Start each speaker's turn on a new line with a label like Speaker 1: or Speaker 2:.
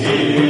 Speaker 1: Amen.